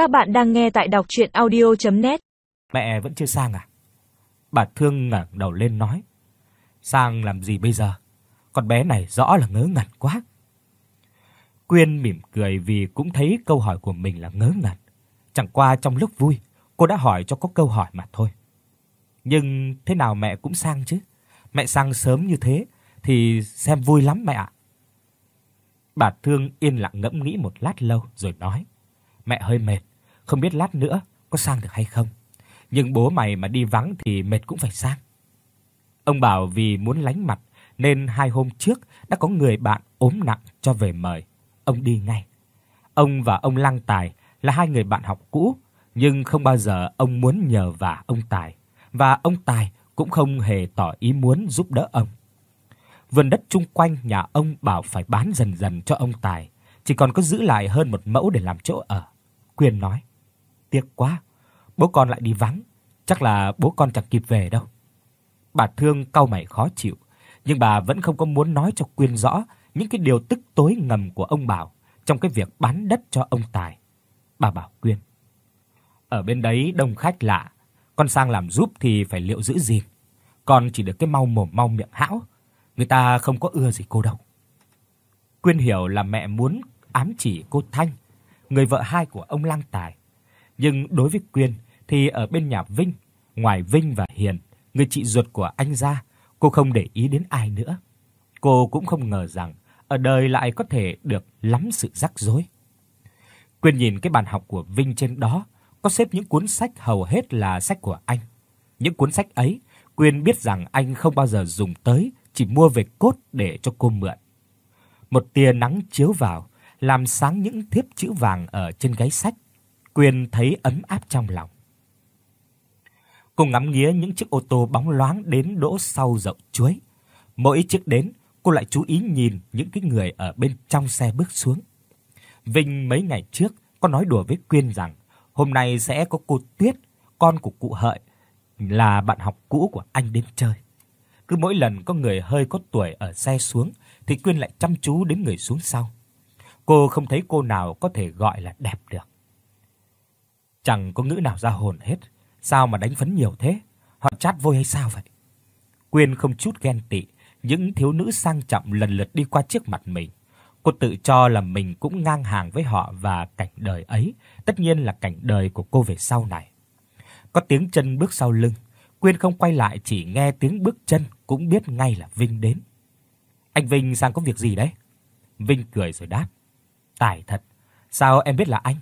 Các bạn đang nghe tại đọc audio net Mẹ vẫn chưa sang à? Bà Thương ngẩng đầu lên nói. Sang làm gì bây giờ? Con bé này rõ là ngớ ngẩn quá. Quyên mỉm cười vì cũng thấy câu hỏi của mình là ngớ ngẩn. Chẳng qua trong lúc vui, cô đã hỏi cho có câu hỏi mà thôi. Nhưng thế nào mẹ cũng sang chứ. Mẹ sang sớm như thế thì xem vui lắm mẹ ạ. Bà Thương yên lặng ngẫm nghĩ một lát lâu rồi nói: "Mẹ hơi mệt, không biết lát nữa có sang được hay không. Nhưng bố mày mà đi vắng thì mệt cũng phải sang." Ông bảo vì muốn lánh mặt nên hai hôm trước đã có người bạn ốm nặng cho về mời, ông đi ngay. Ông và ông Lăng Tài là hai người bạn học cũ, nhưng không bao giờ ông muốn nhờ vả ông Tài và ông Tài cũng không hề tỏ ý muốn giúp đỡ ông. Vườn đất chung quanh nhà ông bảo phải bán dần dần cho ông Tài, chỉ còn có giữ lại hơn một mẫu để làm chỗ ở. Quyền nói: "Tiếc quá, bố con lại đi vắng, chắc là bố con chẳng kịp về đâu." Bà Thương cau mày khó chịu, nhưng bà vẫn không có muốn nói cho Quyên rõ những cái điều tức tối ngầm của ông Bảo trong cái việc bán đất cho ông Tài. Bà bảo Quyên: "Ở bên đấy đông khách lạ, con sang làm giúp thì phải liệu giữ gìn. Con chỉ được cái mau mồm mau miệng hão, người ta không có ưa gì cô đâu." Quyên hiểu là mẹ muốn ám chỉ cô Thanh, người vợ hai của ông Lang Tài. Nhưng đối với Quyên thì ở bên nhà Vinh, ngoài Vinh và Hiền, người chị ruột của anh ra, cô không để ý đến ai nữa. Cô cũng không ngờ rằng ở đời lại có thể được lắm sự rắc rối. Quyên nhìn cái bàn học của Vinh trên đó, có xếp những cuốn sách hầu hết là sách của anh. Những cuốn sách ấy, Quyên biết rằng anh không bao giờ dùng tới, chỉ mua về cốt để cho cô mượn. Một tia nắng chiếu vào, làm sáng những thiếp chữ vàng ở trên gáy sách. Quyên thấy ấm áp trong lòng. Cô ngắm nghía những chiếc ô tô bóng loáng đến đỗ sau dậu chuối. Mỗi chiếc đến, cô lại chú ý nhìn những cái người ở bên trong xe bước xuống. Vinh mấy ngày trước có nói đùa với Quyên rằng hôm nay sẽ có cô Tuyết, con của cụ Hợi, là bạn học cũ của anh đến chơi. Cứ mỗi lần có người hơi có tuổi ở xe xuống thì Quyên lại chăm chú đến người xuống sau. Cô không thấy cô nào có thể gọi là đẹp được. Chẳng có ngữ nào ra hồn hết, sao mà đánh phấn nhiều thế? Họ chát vôi hay sao vậy? Quyên không chút ghen tị, những thiếu nữ sang trọng lần lượt đi qua trước mặt mình. Cô tự cho là mình cũng ngang hàng với họ và cảnh đời ấy, tất nhiên là cảnh đời của cô về sau này. Có tiếng chân bước sau lưng, Quyên không quay lại chỉ nghe tiếng bước chân cũng biết ngay là Vinh đến. Anh Vinh sang có việc gì đấy? Vinh cười rồi đáp. Tài thật, sao em biết là anh?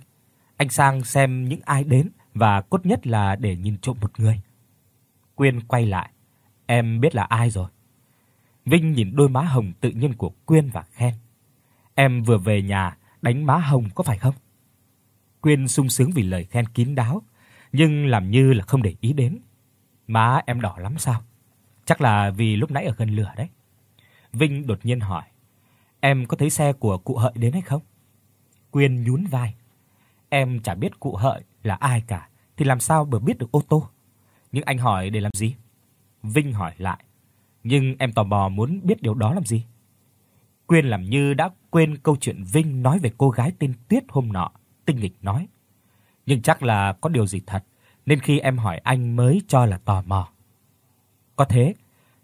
Anh sang xem những ai đến và cốt nhất là để nhìn trộm một người. Quyên quay lại, em biết là ai rồi. Vinh nhìn đôi má hồng tự nhiên của Quyên và khen. Em vừa về nhà đánh má hồng có phải không? Quyên sung sướng vì lời khen kín đáo, nhưng làm như là không để ý đến. Má em đỏ lắm sao? Chắc là vì lúc nãy ở gần lửa đấy. Vinh đột nhiên hỏi, em có thấy xe của cụ Hợi đến hay không? Quyên nhún vai. Em chả biết cụ Hợi là ai cả thì làm sao mà biết được ô tô? Nhưng anh hỏi để làm gì? Vinh hỏi lại. Nhưng em tò mò muốn biết điều đó làm gì? Quyên làm như đã quên câu chuyện Vinh nói về cô gái tên Tuyết hôm nọ, tinh nghịch nói. Nhưng chắc là có điều gì thật, nên khi em hỏi anh mới cho là tò mò. Có thế,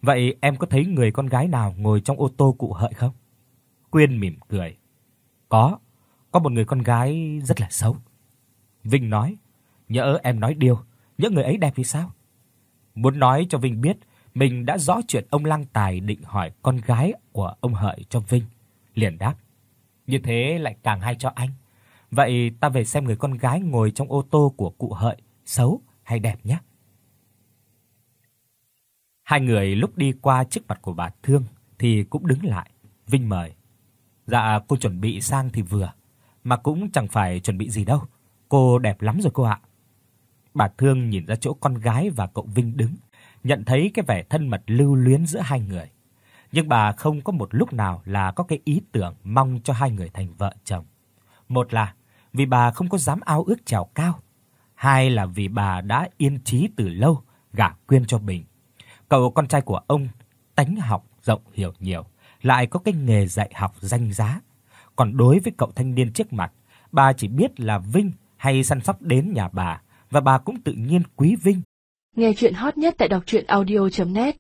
vậy em có thấy người con gái nào ngồi trong ô tô cụ Hợi không? Quyên mỉm cười. Có, có một người con gái rất là xấu. Vinh nói, nhỡ em nói điều, nhỡ người ấy đẹp thì sao? Muốn nói cho Vinh biết mình đã rõ chuyện ông Lăng Tài định hỏi con gái của ông Hợi cho Vinh, liền đáp: "Như thế lại càng hay cho anh. Vậy ta về xem người con gái ngồi trong ô tô của cụ Hợi xấu hay đẹp nhé." Hai người lúc đi qua trước mặt của bà Thương thì cũng đứng lại, Vinh mời. "Dạ cô chuẩn bị sang thì vừa, mà cũng chẳng phải chuẩn bị gì đâu. Cô đẹp lắm rồi cô ạ." Bà Thương nhìn ra chỗ con gái và cậu Vinh đứng, nhận thấy cái vẻ thân mật lưu luyến giữa hai người. Nhưng bà không có một lúc nào là có cái ý tưởng mong cho hai người thành vợ chồng. Một là vì bà không có dám ao ước trèo cao, hai là vì bà đã yên chí từ lâu gả Quyên cho Bình. Cậu con trai của ông tánh học rộng hiểu nhiều, lại có cái nghề dạy học danh giá. Còn đối với cậu thanh niên trước mặt, bà chỉ biết là Vinh hay săn sóc đến nhà bà và bà cũng tự nhiên quý vinh. Nghe chuyện hot nhất tại đọc audio net